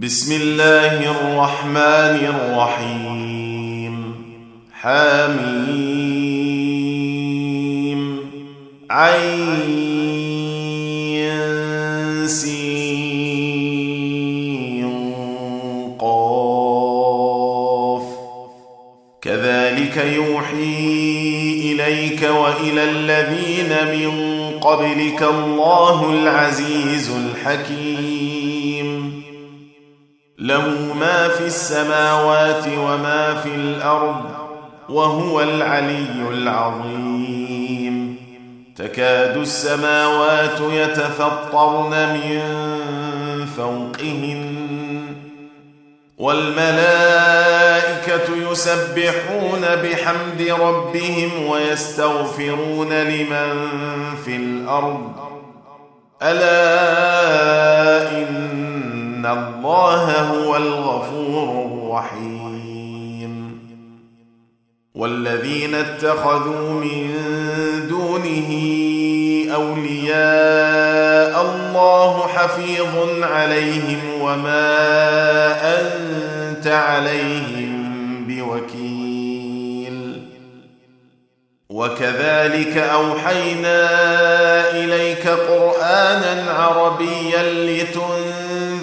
بسم الله الرحمن الرحيم حميم عين سين كذلك يوحي إليك وإلى الذين من قبلك الله العزيز الحكيم له ما في السماوات وما في الأرض وهو العلي العظيم. تكاد السماوات يتفطرن من فوقهن والملائكة يسبحون بحمد ربهم ويستغفرون لمن في الأرض. ألا إن الله هو الغفور الرحيم والذين اتخذوا من دونه أولياء الله حفيظ عليهم وما أنت عليهم بوكيل وكذلك أوحينا إليك قرآنا عربيا لتنذر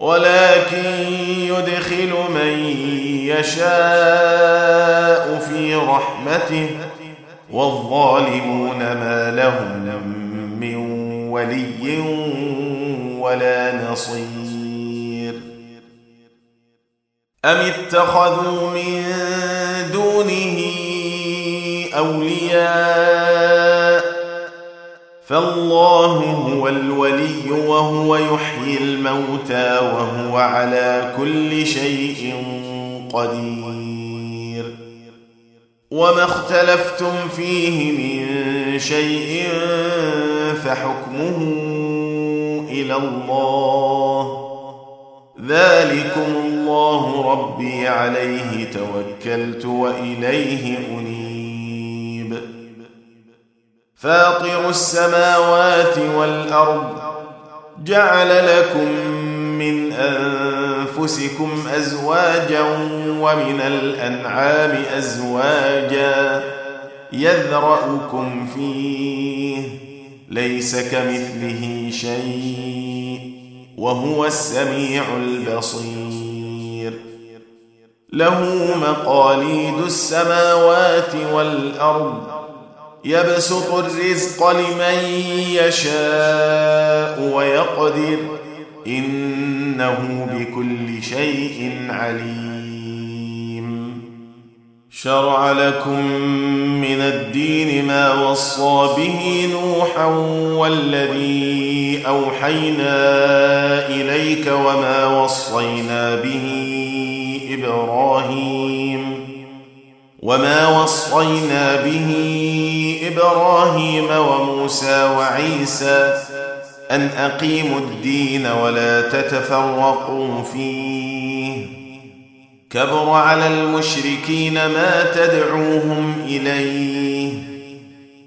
ولكن يدخل من يشاء في رحمته والظالمون ما لهم من ولي ولا نصير. أم اتخذوا من دونه أولياء؟ فالله هو الولي وهو يحيي الموتى وهو على كل شيء قدير. وما اختلفتم فيه من شيء فحكمه إلى الله. ذلكم الله ربي عليه توكلت وإليه أنيب. فاطر السماوات والأرض جعل لكم من أنفسكم أزواجا ومن الأنعام أزواجا يذرأكم فيه ليس كمثله شيء وهو السميع البصير له مقاليد السماوات والأرض يبسط الرزق لمن يشاء ويقدر. إنه بكل شيء عليم. شرع لكم من الدين ما وصى به نوحا والذي أوحينا إليك وما وصينا به إبراهيم. وما وصينا به إبراهيم وموسى وعيسى أن أقيموا الدين ولا تتفرقوا فيه كبر على المشركين ما تدعوهم إليه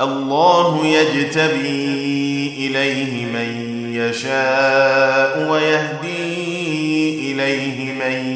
الله يجتبي إليه من يشاء ويهدي إليه من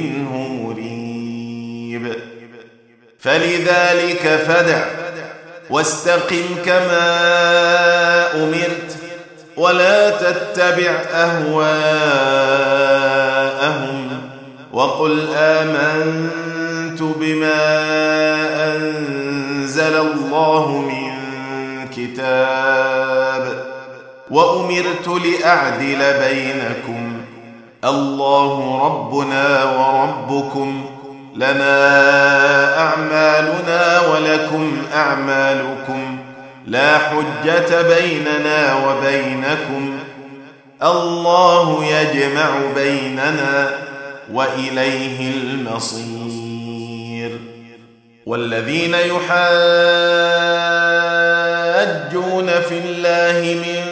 مريب. فلذلك فدع واستقم كما أمرت ولا تتبع أهواءهم وقل آمنت بما أنزل الله من كتاب وأمرت لأعدل بينكم الله ربنا وربكم لنا أعمالنا ولكم أعمالكم لا حجة بيننا وبينكم الله يجمع بيننا وإليه المصير والذين يحاجون في الله من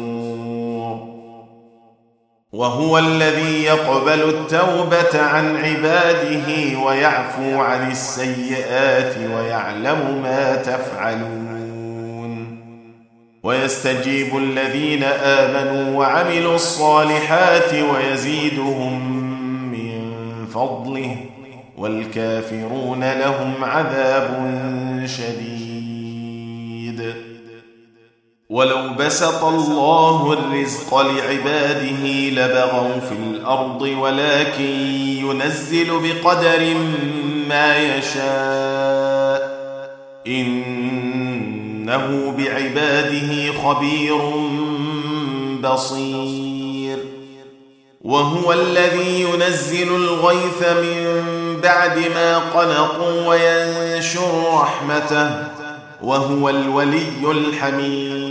وهو الذي يقبل التوبة عن عباده ويعفو عن السيئات ويعلم ما تفعلون. ويستجيب الذين آمنوا وعملوا الصالحات ويزيدهم من فضله والكافرون لهم عذاب شديد. ولو بسط الله الرزق لعباده لبغوا في الأرض ولكن ينزل بقدر ما يشاء. إنه بعباده خبير بصير. وهو الذي ينزل الغيث من بعد ما قنطوا وينشر رحمته. وهو الولي الحميد.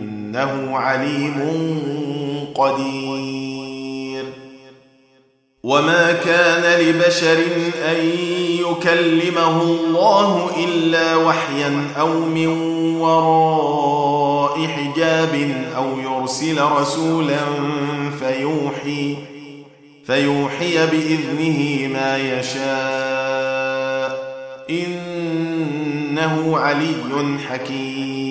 إنه عليم قدير. وما كان لبشر أن يكلمه الله إلا وحيا أو من وراء حجاب أو يرسل رسولا فيوحي فيوحي بإذنه ما يشاء. إنه علي حكيم.